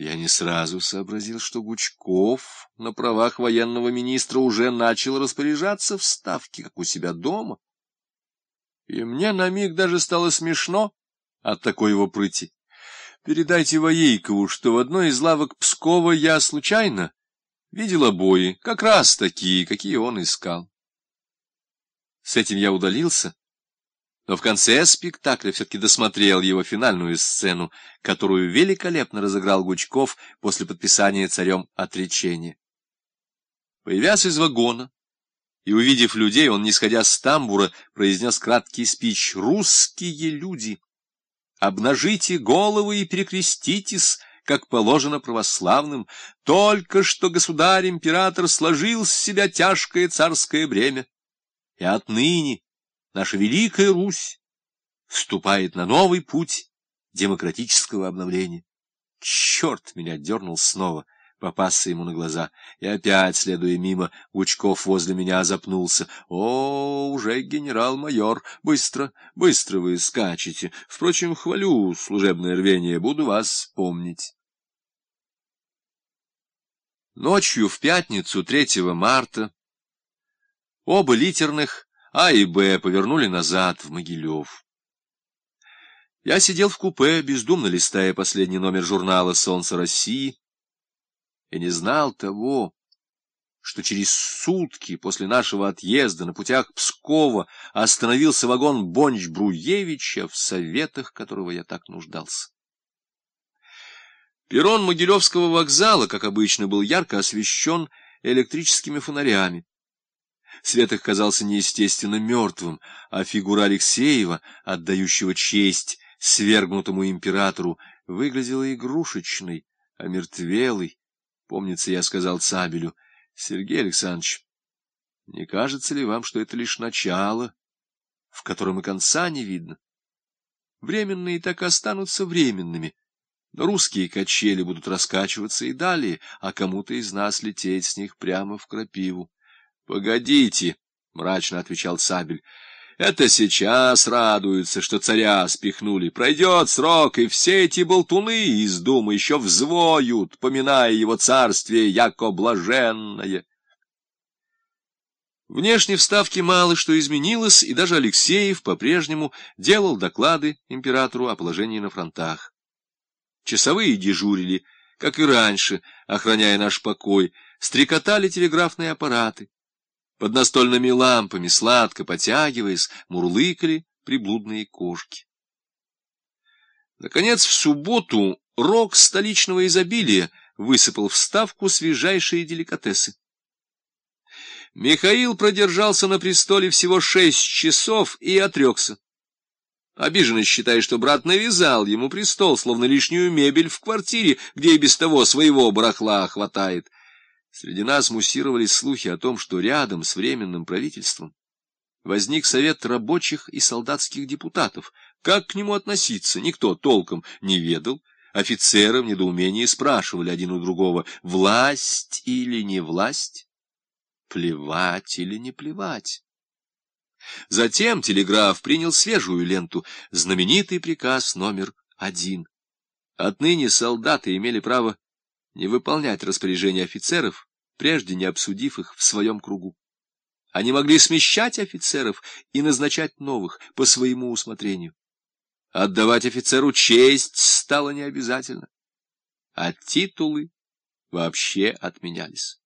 Я не сразу сообразил, что Гучков на правах военного министра уже начал распоряжаться в Ставке, как у себя дома. И мне на миг даже стало смешно от такой его прыти. Передайте Воейкову, что в одной из лавок Пскова я случайно видел обои, как раз такие, какие он искал. С этим я удалился но в конце спектакля все-таки досмотрел его финальную сцену, которую великолепно разыграл Гучков после подписания царем отречения. Появясь из вагона и увидев людей, он, не сходя с тамбура, произнес краткий спич «Русские люди! Обнажите головы и перекреститесь!» как положено православным, только что государь-император сложил с себя тяжкое царское бремя. И отныне наша Великая Русь вступает на новый путь демократического обновления. Черт меня дернул снова, попасся ему на глаза, и опять, следуя мимо, Гучков возле меня запнулся. О, уже генерал-майор, быстро, быстро вы скачете. Впрочем, хвалю служебное рвение, буду вас помнить. Ночью в пятницу 3 марта оба литерных а и Б повернули назад, в Могилев. Я сидел в купе, бездумно листая последний номер журнала «Солнце России», и не знал того, что через сутки после нашего отъезда на путях Пскова остановился вагон Бонч-Бруевича, в советах которого я так нуждался. Перрон Могилевского вокзала, как обычно, был ярко освещен электрическими фонарями. Свет их казался неестественно мертвым, а фигура Алексеева, отдающего честь свергнутому императору, выглядела игрушечной, омертвелой. Помнится, я сказал Цабелю, Сергей Александрович, не кажется ли вам, что это лишь начало, в котором и конца не видно? Временные так и останутся временными, но русские качели будут раскачиваться и далее, а кому-то из нас лететь с них прямо в крапиву. Погодите, — мрачно отвечал Сабель, — это сейчас радуются, что царя спихнули. Пройдет срок, и все эти болтуны из думы еще взвоют, поминая его царствие, яко блаженное. Внешне в Ставке мало что изменилось, и даже Алексеев по-прежнему делал доклады императору о положении на фронтах. Часовые дежурили, как и раньше, охраняя наш покой, стрекотали телеграфные аппараты. Под настольными лампами, сладко потягиваясь, мурлыкали приблудные кошки. Наконец, в субботу рок столичного изобилия высыпал в ставку свежайшие деликатесы. Михаил продержался на престоле всего шесть часов и отрекся. Обиженно считая, что брат навязал ему престол, словно лишнюю мебель в квартире, где и без того своего барахла хватает. Среди нас муссировались слухи о том, что рядом с Временным правительством возник совет рабочих и солдатских депутатов. Как к нему относиться, никто толком не ведал. Офицеры в недоумении спрашивали один у другого, власть или не власть, плевать или не плевать. Затем телеграф принял свежую ленту, знаменитый приказ номер один. Отныне солдаты имели право не выполнять распоряжения офицеров, прежде не обсудив их в своем кругу. Они могли смещать офицеров и назначать новых по своему усмотрению. Отдавать офицеру честь стало необязательно, а титулы вообще отменялись.